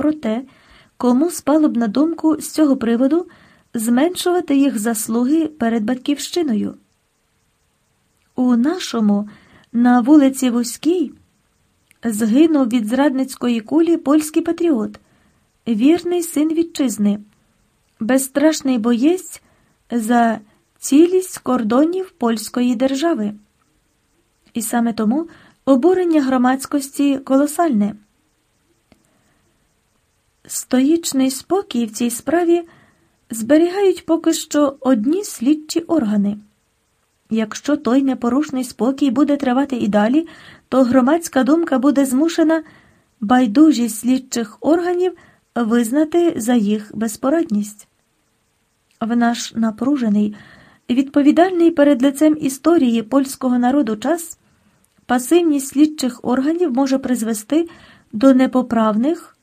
про те, кому спало б на думку з цього приводу зменшувати їх заслуги перед батьківщиною. У нашому, на вулиці Вузькій, згинув від зрадницької кулі польський патріот, вірний син вітчизни, безстрашний боєць за цілість кордонів польської держави. І саме тому обурення громадськості колосальне. Стоїчний спокій в цій справі зберігають поки що одні слідчі органи. Якщо той непорушний спокій буде тривати і далі, то громадська думка буде змушена байдужість слідчих органів визнати за їх безпорадність. В наш напружений, відповідальний перед лицем історії польського народу час пасивність слідчих органів може призвести до непоправних,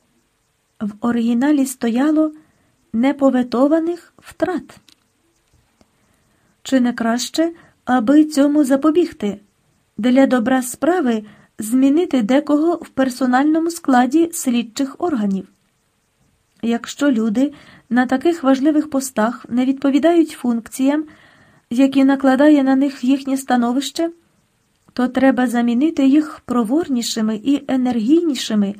в оригіналі стояло неповетованих втрат. Чи не краще, аби цьому запобігти, для добра справи змінити декого в персональному складі слідчих органів? Якщо люди на таких важливих постах не відповідають функціям, які накладає на них їхнє становище, то треба замінити їх проворнішими і енергійнішими,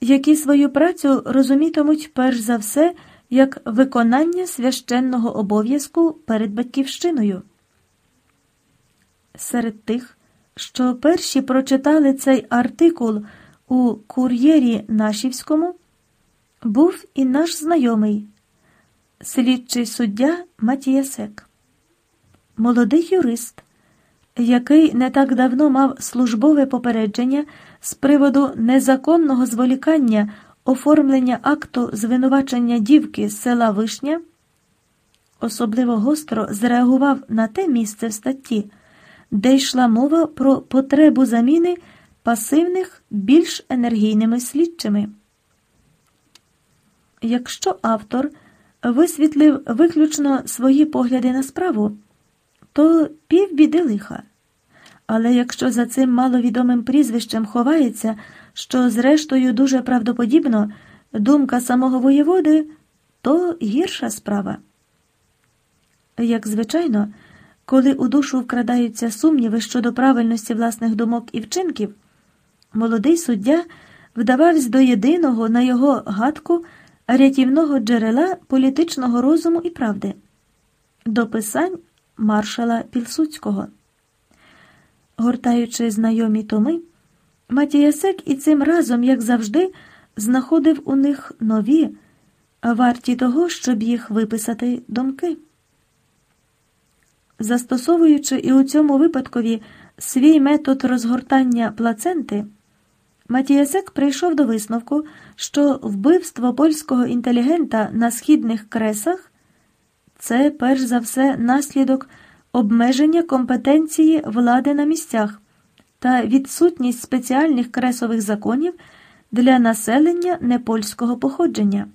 які свою працю розумітимуть перш за все як виконання священного обов'язку перед батьківщиною. Серед тих, що перші прочитали цей артикул у кур'єрі Нашівському, був і наш знайомий, слідчий суддя Матіясек, молодий юрист, який не так давно мав службове попередження з приводу незаконного зволікання оформлення акту звинувачення дівки з села Вишня, особливо гостро зреагував на те місце в статті, де йшла мова про потребу заміни пасивних більш енергійними слідчими. Якщо автор висвітлив виключно свої погляди на справу, то півбіди лиха. Але якщо за цим маловідомим прізвищем ховається, що, зрештою, дуже правдоподібно думка самого воєводи, то гірша справа. Як звичайно, коли у душу вкрадаються сумніви щодо правильності власних думок і вчинків, молодий суддя вдавався до єдиного на його гадку рятівного джерела політичного розуму і правди, до писань маршала Пілсуцького. Гортаючи знайомі томи, Матіясек і цим разом, як завжди, знаходив у них нові, варті того, щоб їх виписати думки. Застосовуючи і у цьому випадкові свій метод розгортання плаценти, Матіясек прийшов до висновку, що вбивство польського інтелігента на східних кресах це перш за все наслідок обмеження компетенції влади на місцях та відсутність спеціальних кресових законів для населення непольського походження.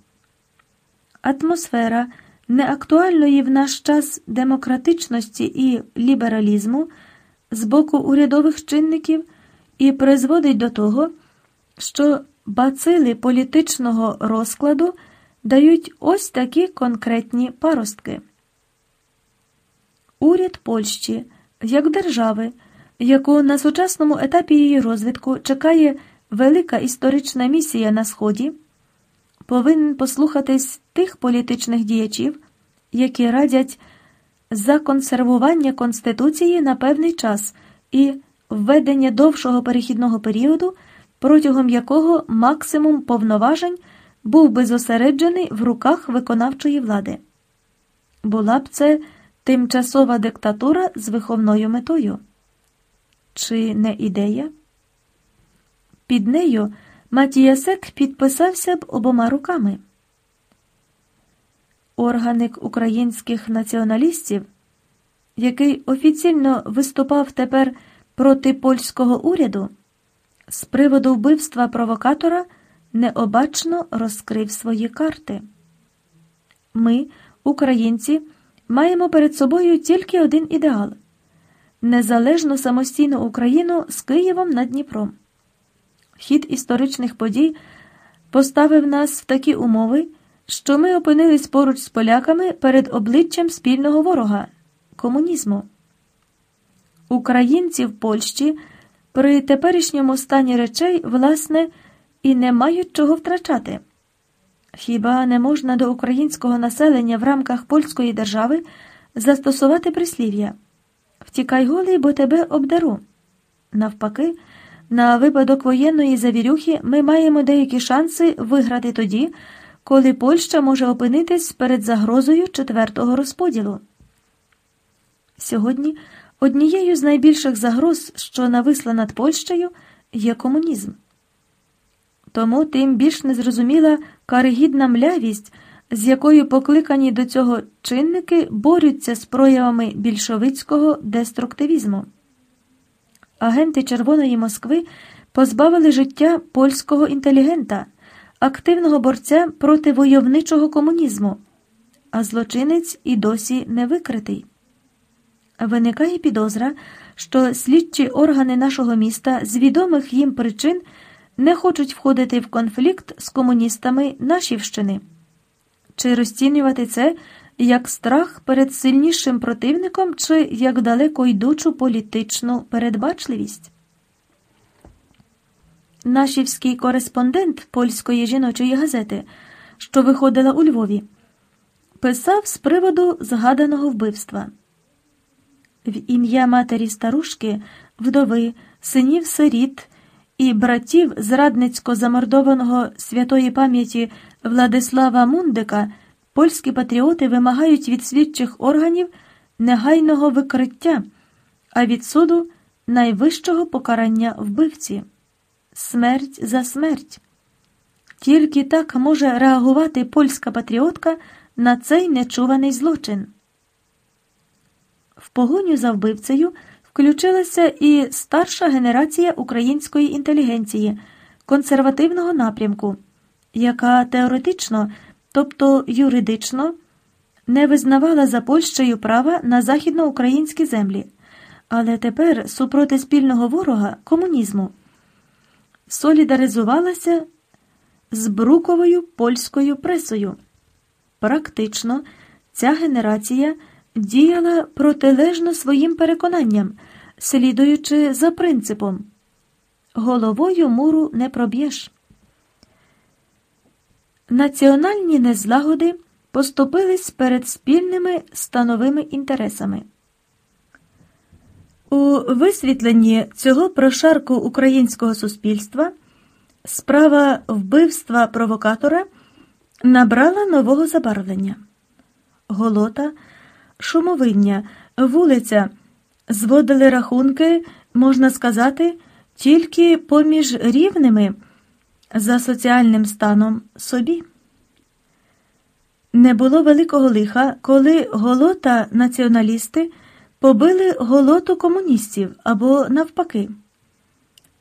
Атмосфера неактуальної в наш час демократичності і лібералізму з боку урядових чинників і призводить до того, що бацили політичного розкладу дають ось такі конкретні паростки. Уряд Польщі як держави, яку на сучасному етапі її розвитку чекає велика історична місія на Сході, повинен послухатись тих політичних діячів, які радять законсервування Конституції на певний час і введення довшого перехідного періоду, протягом якого максимум повноважень був би зосереджений в руках виконавчої влади. Була б це тимчасова диктатура з виховною метою. Чи не ідея? Під нею Матіясек підписався б обома руками. Органик українських націоналістів, який офіційно виступав тепер проти польського уряду, з приводу вбивства провокатора необачно розкрив свої карти. Ми, українці, маємо перед собою тільки один ідеал незалежну самостійну Україну з Києвом над Дніпром. Хід історичних подій поставив нас в такі умови, що ми опинились поруч з поляками перед обличчям спільного ворога комунізму. Українці в Польщі при теперішньому стані речей, власне, і не мають чого втрачати. Хіба не можна до українського населення в рамках польської держави застосувати прислів'я Втікай голий, бо тебе обдару. Навпаки, на випадок воєнної завірюхи ми маємо деякі шанси виграти тоді, коли Польща може опинитись перед загрозою четвертого розподілу. Сьогодні однією з найбільших загроз, що нависла над Польщею, є комунізм. Тому тим більш незрозуміла каригідна млявість, з якою покликані до цього чинники борються з проявами більшовицького деструктивізму. Агенти Червоної Москви позбавили життя польського інтелігента, активного борця проти войовничого комунізму, а злочинець і досі не викритий. Виникає підозра, що слідчі органи нашого міста з відомих їм причин не хочуть входити в конфлікт з комуністами Нашівщини. Чи розцінювати це як страх перед сильнішим противником, чи як далеко йдучу політичну передбачливість? Нашівський кореспондент польської жіночої газети, що виходила у Львові, писав з приводу згаданого вбивства. В ім'я матері старушки, вдови, синів сиріт і братів зрадницько замордованого святої пам'яті Владислава Мундика польські патріоти вимагають від слідчих органів негайного викриття, а від суду найвищого покарання вбивці смерть за смерть. Тільки так може реагувати польська патріотка на цей нечуваний злочин. В погоню за вбивцею включилася і старша генерація української інтелігенції консервативного напрямку, яка теоретично, тобто юридично, не визнавала за Польщею права на західноукраїнські землі, але тепер супроти спільного ворога комунізму солідаризувалася з бруковою польською пресою. Практично ця генерація діяла протилежно своїм переконанням, слідуючи за принципом головою муру не проб'єш. Національні незлагоди поступились перед спільними становими інтересами. У висвітленні цього прошарку українського суспільства справа вбивства провокатора набрала нового забарвлення. Голота – шумовиння, вулиця, зводили рахунки, можна сказати, тільки поміж рівними за соціальним станом собі. Не було великого лиха, коли голота націоналісти побили голоту комуністів або навпаки.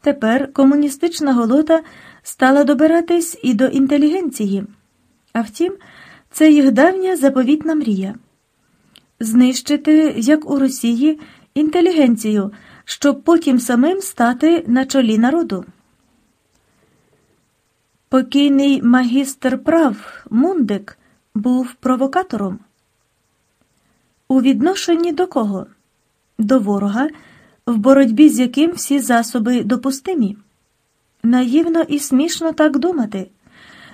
Тепер комуністична голота стала добиратись і до інтелігенції, а втім, це їх давня заповітна мрія знищити, як у Росії, інтелігенцію, щоб потім самим стати на чолі народу. Покійний магістр прав Мундик був провокатором. У відношенні до кого? До ворога, в боротьбі з яким всі засоби допустимі. Наївно і смішно так думати.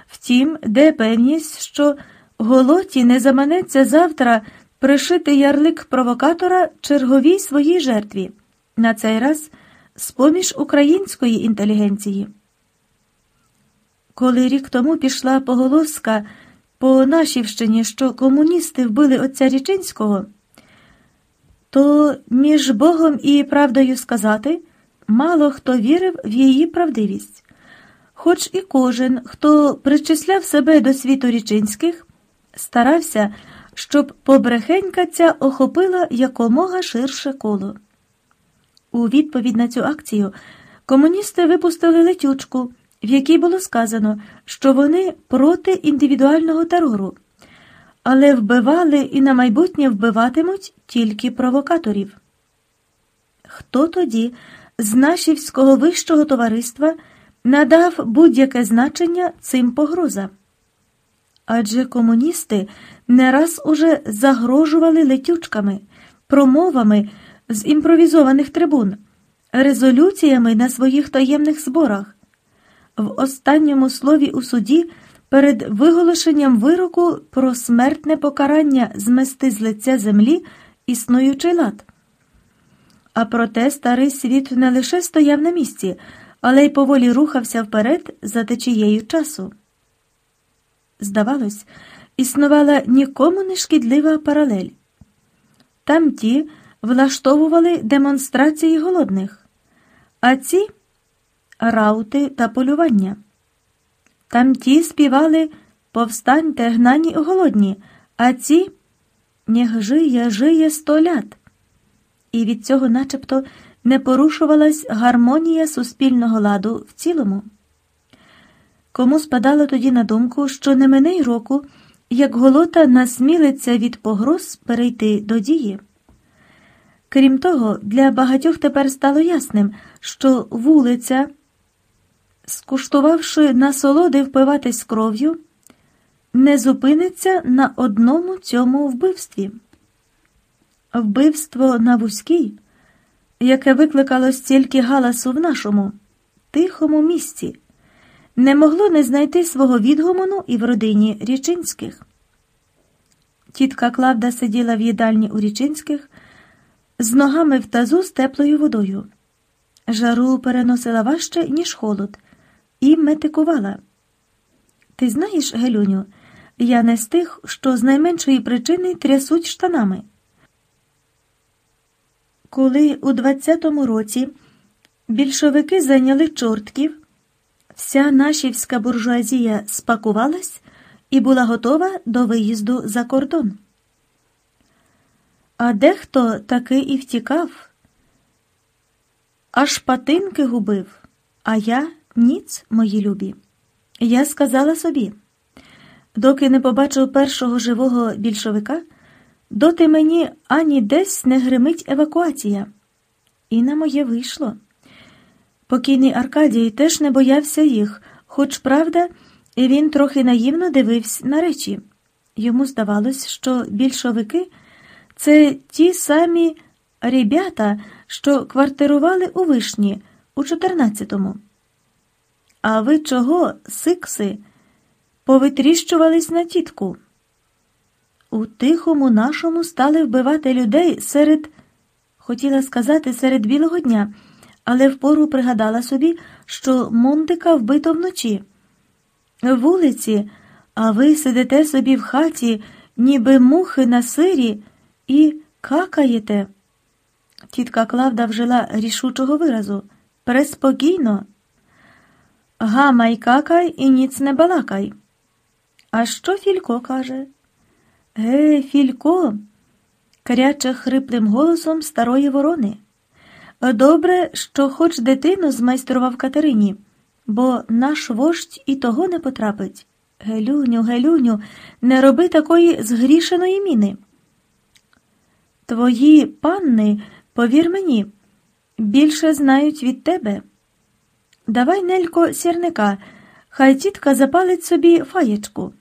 Втім, де певність, що голоті не заманеться завтра пришити ярлик провокатора черговій своїй жертві, на цей раз з поміж української інтелігенції. Коли рік тому пішла поголоска по Нашівщині, що комуністи вбили отця Річинського, то між Богом і правдою сказати мало хто вірив в її правдивість. Хоч і кожен, хто причисляв себе до світу річинських, старався щоб побрехенька ця охопила якомога ширше коло. У відповідь на цю акцію комуністи випустили летючку, в якій було сказано, що вони проти індивідуального терору, але вбивали і на майбутнє вбиватимуть тільки провокаторів. Хто тоді з нашівського вищого товариства надав будь-яке значення цим погрозам. Адже комуністи не раз уже загрожували летючками, промовами з імпровізованих трибун, резолюціями на своїх таємних зборах. В останньому слові у суді перед виголошенням вироку про смертне покарання змести з лиця землі існуючий лад. А проте старий світ не лише стояв на місці, але й поволі рухався вперед за течією часу. Здавалось, існувала нікому не шкідлива паралель. Там ті влаштовували демонстрації голодних, а ці раути та полювання. Там ті співали повстаньте гнані голодні, а ці нех жиє, жиє сто лят. І від цього начебто не порушувалась гармонія суспільного ладу в цілому. Кому спадало тоді на думку, що не мине й року, як голота насмілиться від погроз перейти до дії. Крім того, для багатьох тепер стало ясним, що вулиця, скуштувавши насолоди впиватись кров'ю, не зупиниться на одному цьому вбивстві. Вбивство на вузькій, яке викликало стільки галасу в нашому тихому місці, не могло не знайти свого відгомону і в родині Річинських. Тітка Клавда сиділа в їдальні у Річинських з ногами в тазу з теплою водою. Жару переносила важче, ніж холод, і метикувала. Ти знаєш, Гелюню, я не з тих, що з найменшої причини трясуть штанами. Коли у 20-му році більшовики зайняли чортків, вся нашівська буржуазія спакувалась і була готова до виїзду за кордон. А дехто таки і втікав, аж патинки губив, а я ніц, мої любі. Я сказала собі, доки не побачив першого живого більшовика, доти мені ані десь не гримить евакуація. І на моє вийшло. Покійний Аркадій теж не боявся їх, хоч, правда, він трохи наївно дивився на речі. Йому здавалось, що більшовики це ті самі ребята, що квартирували у вишні у 14-му. А ви чого, сикси, повитріщувались на тітку? У тихому нашому стали вбивати людей серед, хотіла сказати, серед білого дня, але впору пригадала собі, що Монтика вбито вночі. Вулиці, а ви сидите собі в хаті, ніби мухи на сирі, і какаєте. Тітка Клавда вжила рішучого виразу. Преспокійно. Гамай какай і ніц не балакай. А що Філько каже? Ге, Філько, кряче хриплим голосом старої ворони. Добре, що хоч дитину змайстрував Катерині, бо наш вождь і того не потрапить. Гелюню, Гелюню, не роби такої згрішеної міни. Твої панни, повір мені, більше знають від тебе. Давай, Нелько, сірника, хай тітка запалить собі фаєчку.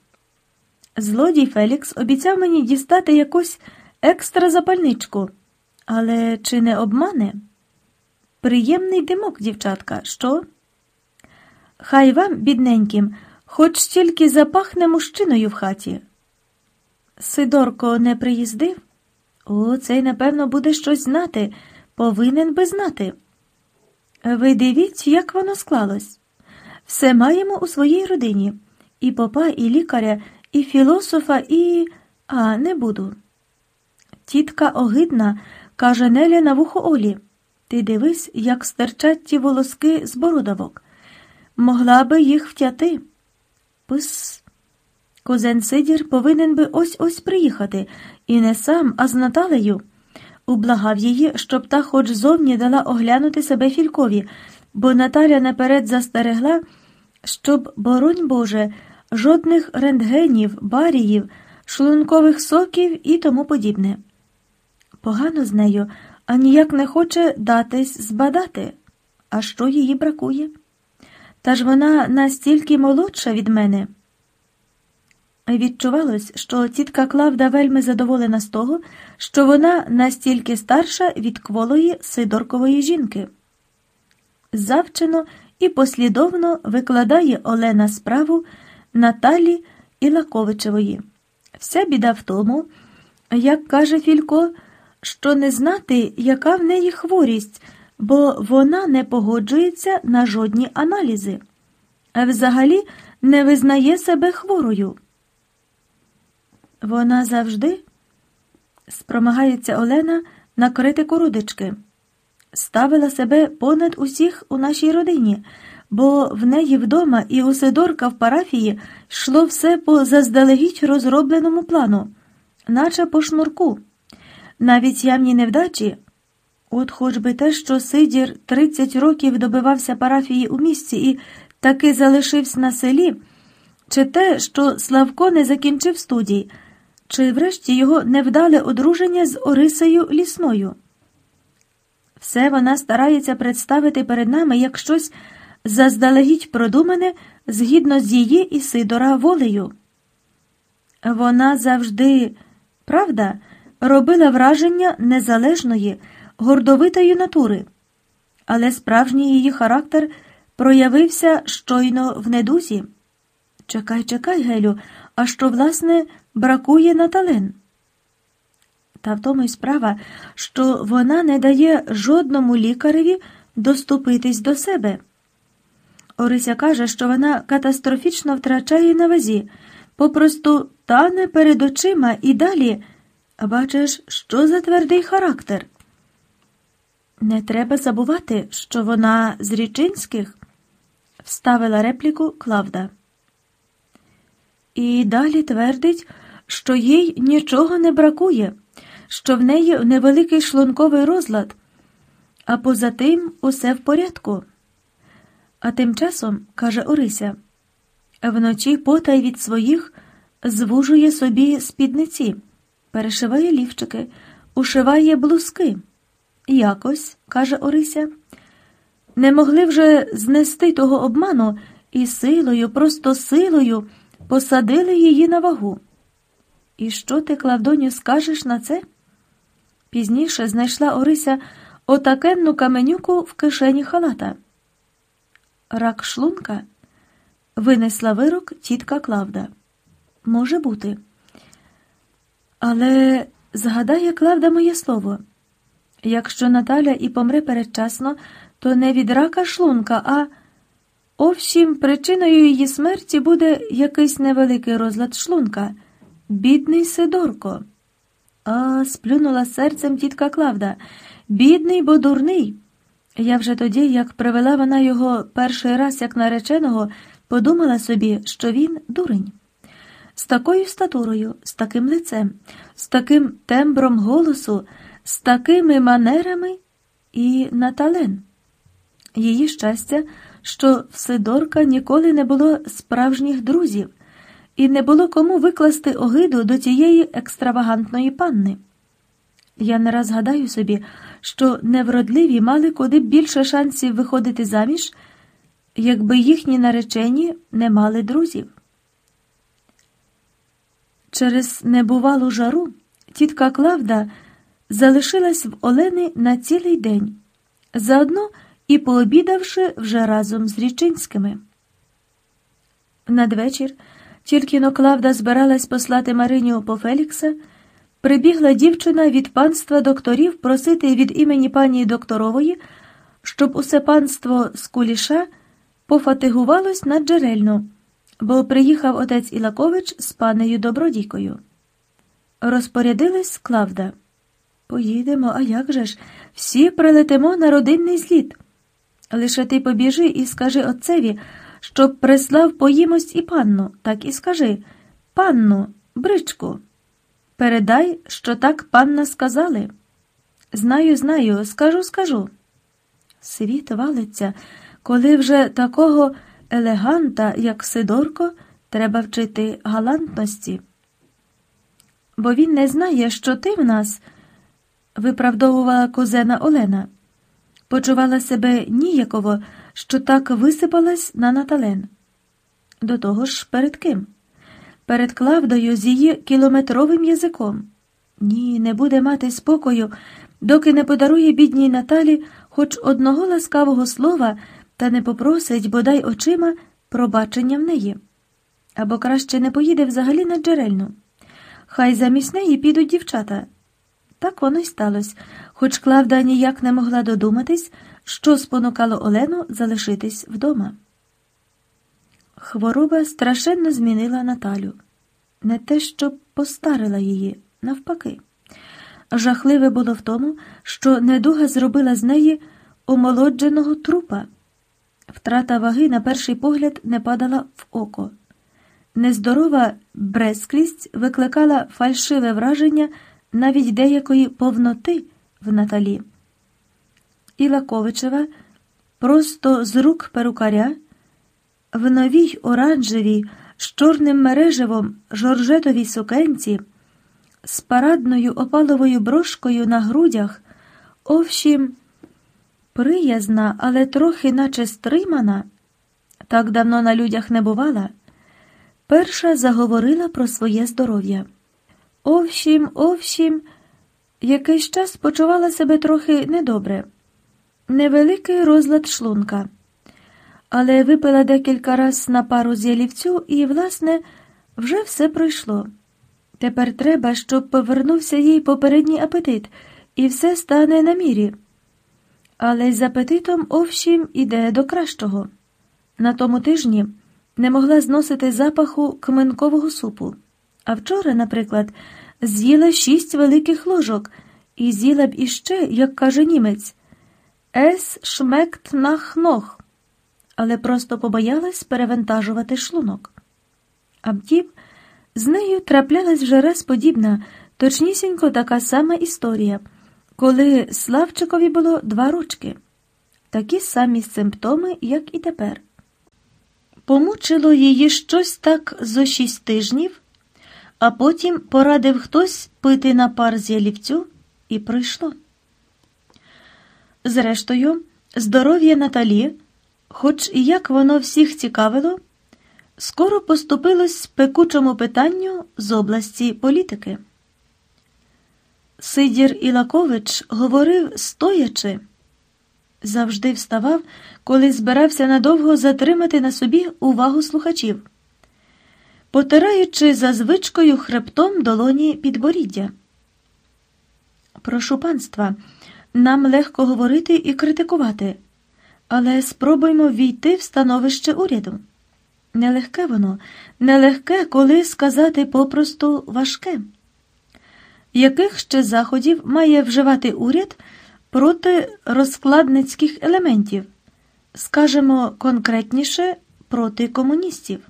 Злодій Фелікс обіцяв мені дістати якусь екстра запальничку, але чи не обмане? Приємний димок, дівчатка, що? Хай вам, бідненьким, хоч тільки запахне мужчиною в хаті. Сидорко не приїздив? О, цей, напевно, буде щось знати, повинен би знати. Ви дивіться, як воно склалось. Все маємо у своїй родині і попа, і лікаря, і філософа, і. А, не буду. Тітка огидна, каже Неля на вухо Олі. Ти дивись, як стерчать ті волоски з бородавок. Могла би їх втяти. Пис. Козен Сидір повинен би ось ось приїхати, і не сам, а з Наталею. Ублагав її, щоб та хоч зовні дала оглянути себе фількові, бо Наталя наперед застерегла, щоб, боронь Боже, жодних рентгенів, баріїв, шлункових соків і тому подібне. Погано з нею, а ніяк не хоче датись збадати. А що її бракує? Та ж вона настільки молодша від мене. Відчувалось, що тітка Клавда вельми задоволена з того, що вона настільки старша від кволої Сидоркової жінки. Завчено і послідовно викладає Олена справу Наталі Ілаковичевої. Вся біда в тому, як каже Філько, що не знати, яка в неї хворість, бо вона не погоджується на жодні аналізи, а взагалі не визнає себе хворою. Вона завжди спромагається Олена на критику родички, ставила себе понад усіх у нашій родині, бо в неї вдома і у Сидорка в парафії йшло все по заздалегідь розробленому плану, наче по шнурку. Навіть явні невдачі, от хоч би те, що Сидір 30 років добивався парафії у місті і таки залишився на селі, чи те, що Славко не закінчив студій чи врешті його невдале одруження з Орисею лісною. Все вона старається представити перед нами як щось заздалегідь продумане згідно з її і Сидора волею. Вона завжди, правда, робила враження незалежної, гордовитої натури, але справжній її характер проявився щойно в недузі. Чекай, чекай, Гелю, а що, власне, бракує Натален. Та в тому й справа, що вона не дає жодному лікареві доступитись до себе. Орися каже, що вона катастрофічно втрачає на вазі, попросту тане перед очима і далі. Бачиш, що за твердий характер. Не треба забувати, що вона з річинських, вставила репліку Клавда. І далі твердить, що їй нічого не бракує, що в неї невеликий шлунковий розлад, а поза тим усе в порядку. А тим часом, каже Орися, вночі потай від своїх звужує собі спідниці, перешиває лівчики, ушиває блузки. Якось, каже Орися, не могли вже знести того обману і силою, просто силою посадили її на вагу. І що ти, Клавдоню, скажеш на це? Пізніше знайшла Орися отакенну каменюку в кишені халата. Рак шлунка винесла вирок тітка Клавда. Може бути. Але згадає Клавда моє слово. Якщо Наталя і помре передчасно, то не від рака шлунка, а овшім, причиною її смерті буде якийсь невеликий розлад шлунка. Бідний Сидорко. А, сплюнула серцем тітка Клавда. Бідний, бо дурний. Я вже тоді, як привела вона його перший раз як нареченого, подумала собі, що він дурень. З такою статурою, з таким лицем, з таким тембром голосу, з такими манерами і Натален. Її щастя, що в Сидорка ніколи не було справжніх друзів і не було кому викласти огиду до тієї екстравагантної панни. Я не раз гадаю собі, що невродливі мали куди більше шансів виходити заміж, якби їхні наречені не мали друзів. Через небувалу жару тітка Клавда залишилась в Олени на цілий день, заодно і пообідавши вже разом з Річинськими. Надвечір тільки но Клавда збиралась послати Мариню по Фелікса, прибігла дівчина від панства докторів просити від імені пані докторової, щоб усе панство з куліша пофатигувалось на джерельну, бо приїхав отець Ілакович з панею Добродійкою. Розпорядилась Клавда. Поїдемо, а як же ж? Всі прилетимо на родинний зліт. Лише ти побіжи і скажи отцеві, щоб прислав поїмость і панну, так і скажи панну, бричку. Передай, що так панна сказали. Знаю, знаю, скажу, скажу. Світ валиться, коли вже такого елеганта, як Сидорко, треба вчити галантності. Бо він не знає, що ти в нас, виправдовувала кузена Олена, почувала себе ніяково що так висипалась на Натален. До того ж, перед ким? Перед Клавдою з її кілометровим язиком. Ні, не буде мати спокою, доки не подарує бідній Наталі хоч одного ласкавого слова та не попросить бодай очима пробачення в неї. Або краще не поїде взагалі на джерельну. Хай замість неї підуть дівчата. Так воно й сталося, хоч Клавда ніяк не могла додуматись, що спонукало Олену залишитись вдома. Хвороба страшенно змінила Наталю. Не те, щоб постарила її, навпаки. Жахливе було в тому, що недуга зробила з неї омолодженого трупа. Втрата ваги, на перший погляд, не падала в око. Нездорова брезклість викликала фальшиве враження навіть деякої повноти в Наталі. Ілаковичева просто з рук перукаря в новій оранжевій з чорним мереживом жоржетовій сукенці, з парадною опаловою брошкою на грудях, овшім, приязна, але трохи наче стримана, так давно на людях не бувала, перша заговорила про своє здоров'я. Овшім, овшім, якийсь час почувала себе трохи недобре, невеликий розлад шлунка але випила декілька раз на пару з ялівцю і, власне, вже все пройшло. Тепер треба, щоб повернувся їй попередній апетит, і все стане на мірі. Але з апетитом, овшім, іде до кращого. На тому тижні не могла зносити запаху кминкового супу. А вчора, наприклад, з'їла шість великих ложок і з'їла б іще, як каже німець, ес шмект нах нох але просто побоялась перевантажувати шлунок. А втім, з нею траплялась вже раз подібна, точнісінько така сама історія, коли Славчикові було два рочки, такі самі симптоми, як і тепер. Помучило її щось так зо шість тижнів, а потім порадив хтось пити на пар з ялівцю, і прийшло. Зрештою, здоров'я Наталі хоч і як воно всіх цікавило, скоро поступилось пекучому питанню з області політики. Сидір Ілакович говорив стоячи, завжди вставав, коли збирався надовго затримати на собі увагу слухачів, потираючи за звичкою хребтом долоні підборіддя. Прошу панства, нам легко говорити і критикувати. Але спробуймо війти в становище уряду. Нелегке воно, нелегке, коли сказати попросту важке. Яких ще заходів має вживати уряд проти розкладницьких елементів, скажемо конкретніше проти комуністів?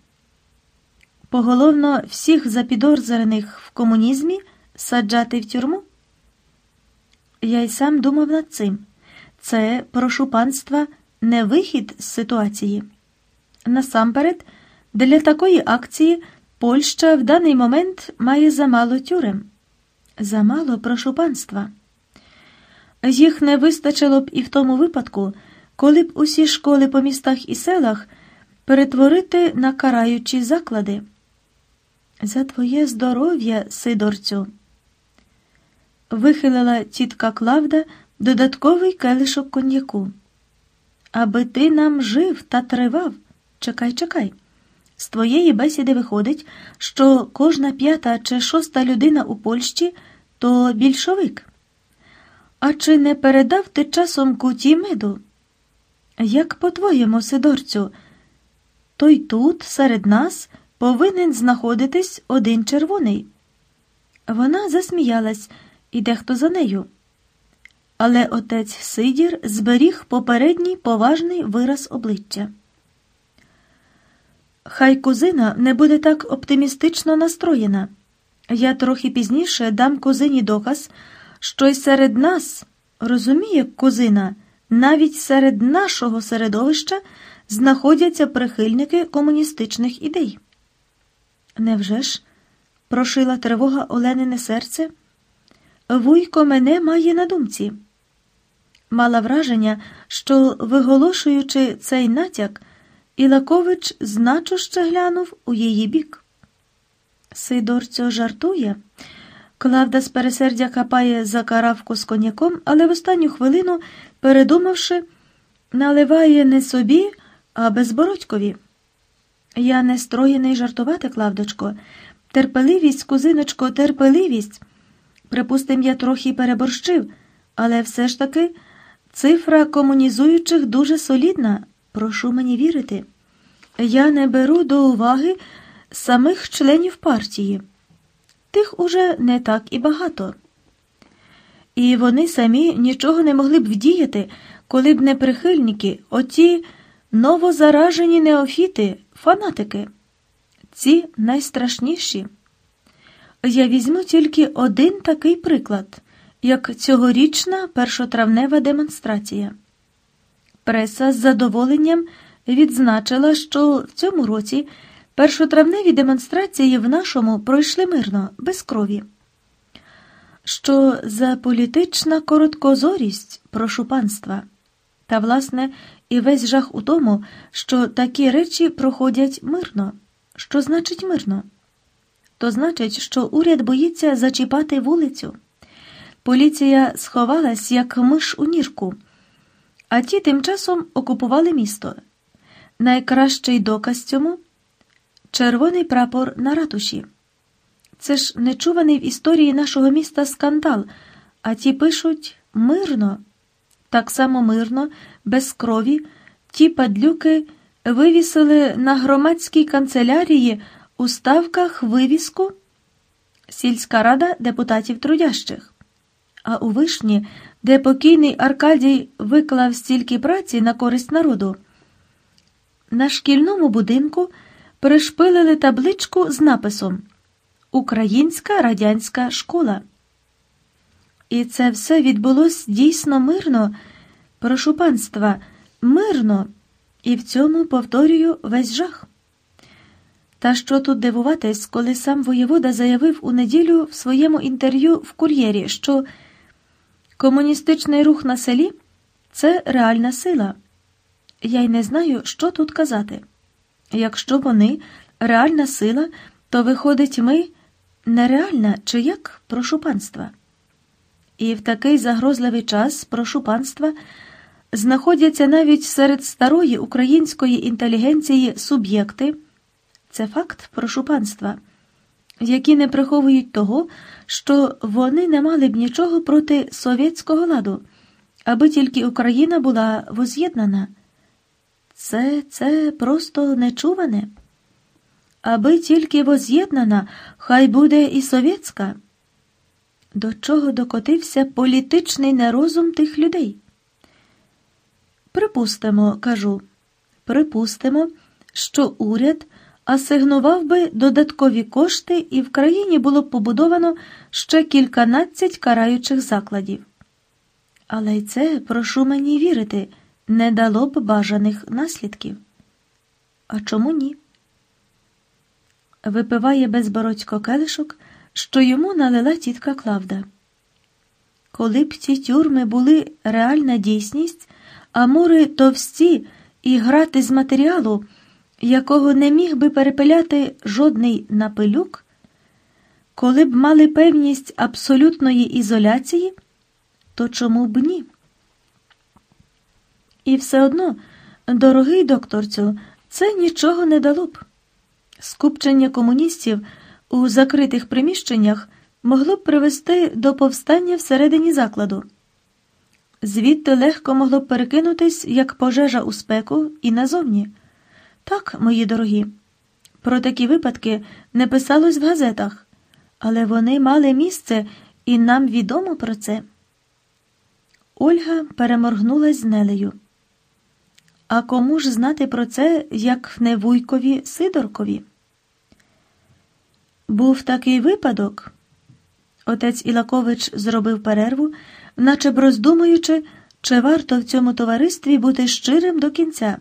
Поголовно всіх запідозрених в комунізмі саджати в тюрму? Я й сам думав над цим. Це, прошу панства, не вихід з ситуації. Насамперед, для такої акції Польща в даний момент має замало тюрем. Замало прошу панства. Їх не вистачило б і в тому випадку, коли б усі школи по містах і селах перетворити на караючі заклади. За твоє здоров'я, Сидорцю, вихилила тітка Клавда додатковий келишок коньяку аби ти нам жив та тривав. Чекай, чекай. З твоєї бесіди виходить, що кожна п'ята чи шоста людина у Польщі то більшовик. А чи не передав ти часом куті меду? Як по-твоєму, Сидорцю, той тут, серед нас, повинен знаходитись один червоний. Вона засміялась, і дехто за нею. Але отець Сидір зберіг попередній поважний вираз обличчя. Хай кузина не буде так оптимістично настроєна. Я трохи пізніше дам кузині доказ, що й серед нас, розуміє кузина, навіть серед нашого середовища знаходяться прихильники комуністичних ідей. Невже ж? прошила тривога Оленине серце. Вуйко мене має на думці. Мала враження, що, виголошуючи цей натяк, Ілакович значуще глянув у її бік. Сидорцьо жартує. Клавда з пересердя хапає за каравку з коньяком, але в останню хвилину, передумавши, наливає не собі, а безбородькові. Я не строєний жартувати, Клавдочко. Терпеливість, кузиночко, терпеливість. Припустим, я трохи переборщив, але все ж таки цифра комунізуючих дуже солідна. Прошу мені вірити. Я не беру до уваги самих членів партії. Тих уже не так і багато. І вони самі нічого не могли б вдіяти, коли б не прихильники, оті новозаражені неофіти, фанатики. Ці найстрашніші. Я візьму тільки один такий приклад, як цьогорічна першотравнева демонстрація. Преса з задоволенням відзначила, що в цьому році першотравневі демонстрації в нашому пройшли мирно, без крові. Що за політична короткозорість, прошу панства. Та, власне, і весь жах у тому, що такі речі проходять мирно. Що значить мирно? То значить, що уряд боїться зачіпати вулицю. Поліція сховалась, як миш у нірку, а ті тим часом окупували місто. Найкращий доказ цьому червоний прапор на ратуші. Це ж нечуваний в історії нашого міста скандал, а ті пишуть мирно. Так само мирно, без крові, ті падлюки вивісили на громадській канцелярії у ставках вивіску сільська рада депутатів трудящих. А у вишні, де покійний Аркадій виклав стільки праці на користь народу, на шкільному будинку пришпилили табличку з написом Українська радянська школа. І це все відбулось дійсно мирно, прошу панства, мирно, і в цьому повторюю весь жах. Та що тут дивуватись, коли сам воєвода заявив у неділю в своєму інтерв'ю в кур'єрі, що комуністичний рух на селі це реальна сила. Я й не знаю, що тут казати. Якщо вони реальна сила, то виходить, ми нереальна чи як, прошу панства. І в такий загрозливий час, прошу панства, знаходяться навіть серед старої української інтелігенції суб'єкти, це факт, прошу панства, які не приховують того, що вони не мали б нічого проти совєтського ладу, аби тільки Україна була воз'єднана. Це це просто нечуване. Аби тільки воз'єднана, хай буде і совєтська. До чого докотився політичний нерозум тих людей? Припустимо, кажу, припустимо, що уряд асигнував би додаткові кошти, і в країні було б побудовано ще кільканадцять караючих закладів. Але й це, прошу мені вірити, не дало б бажаних наслідків. А чому ні? Випиває безбородько келишок, що йому налила тітка Клавда. Коли б ці тюрми були реальна дійсність, а мури товсті і грати з матеріалу, якого не міг би перепиляти жодний напилюк, коли б мали певність абсолютної ізоляції, то чому б ні? І все одно, дорогий докторцю, це нічого не дало б. Скупчення комуністів у закритих приміщеннях могло б привести до повстання всередині закладу. Звідти легко могло б перекинутись, як пожежа у спеку, і назовні. Так, мої дорогі, про такі випадки не писалось в газетах, але вони мали місце, і нам відомо про це. Ольга переморгнулась з Нелею. А кому ж знати про це, як не Вуйкові Сидоркові? Був такий випадок. Отець Ілакович зробив перерву, наче б роздумуючи, чи варто в цьому товаристві бути щирим до кінця.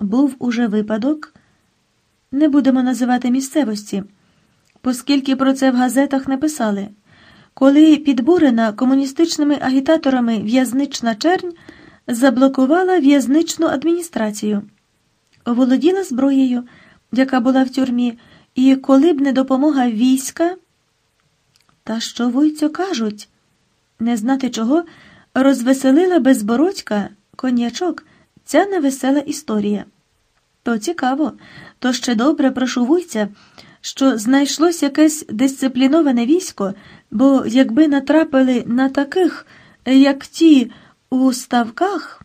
Був уже випадок, не будемо називати місцевості, оскільки про це в газетах не писали. коли підбурена комуністичними агітаторами в'язнична чернь заблокувала в'язничну адміністрацію, володіла зброєю, яка була в тюрмі, і коли б не допомога війська. Та що вуйцю кажуть? Не знати чого розвеселила безбородька конячок ця невесела історія. То цікаво, то ще добре прошу вуйця, що знайшлось якесь дисципліноване військо, бо якби натрапили на таких, як ті у ставках.